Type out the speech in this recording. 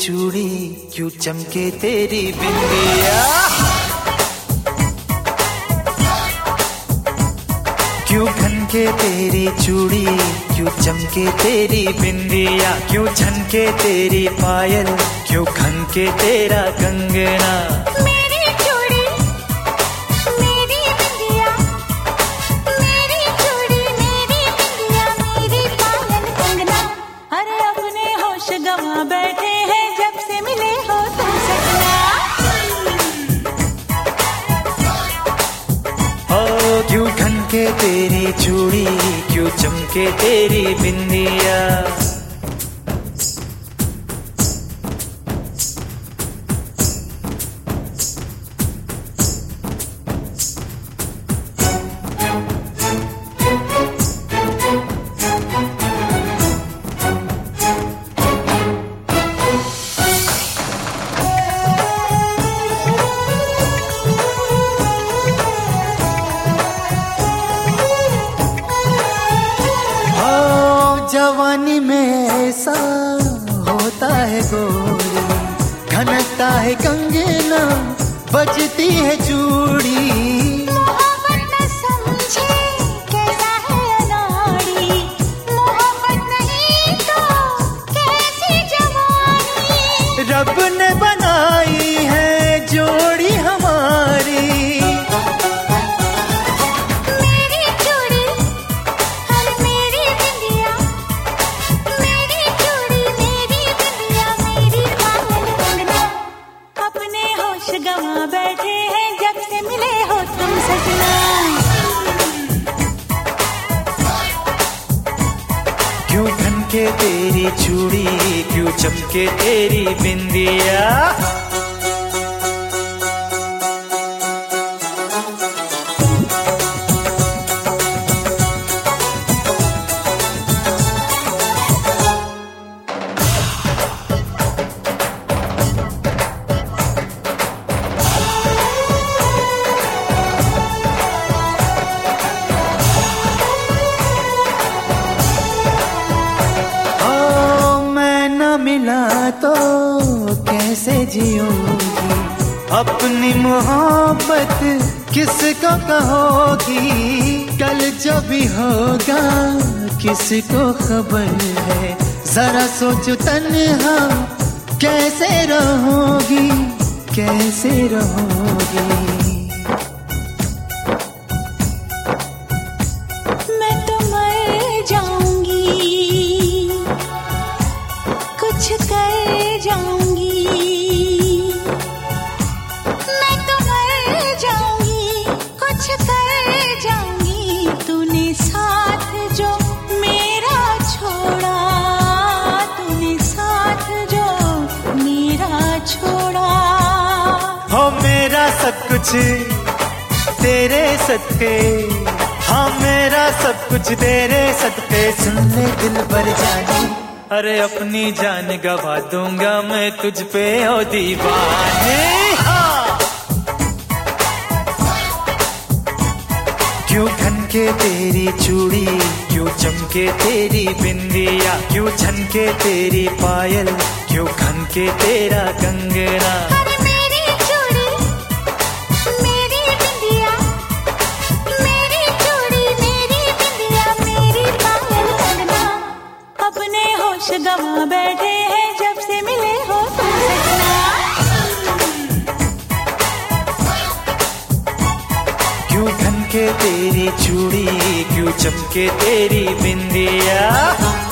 चूड़ी क्यों चमके तेरी बिंदिया? क्यों खनके तेरी चूड़ी, क्यों चमके तेरी बिंदिया? क्यों झनके तेरी पायल, क्यों खनके तेरा कंगना? चमके तेरी चूड़ी क्यों चमके तेरी बिंदिया? जवानी में ऐसा होता है गोरी। घनता है कंगना बजती है चूड़ी। खनके तेरी चूड़ी क्यों चमके तेरी बिंदिया? कैसे जियोगी अपनी मोहब्बत किसको कहोगी? कल जो भी होगा, किसको खबर है? जरा सोचो तन्हा, कैसे रहोगी? कैसे रहोगी? कुछ तेरे सदके। हाँ मेरा सब कुछ तेरे सदके। सुन ले दिल भर जानी। अरे, अपनी जान गवा दूँगा मैं तुझ पे, ओ दीवाने। हाँ। क्यों खनके तेरी चूड़ी? क्यों चमके तेरी बिंदिया? क्यों छनके तेरी पायल? क्यों खनके तेरा कंगना? खनके तेरी चूड़ी क्यों चमके तेरी बिंदिया?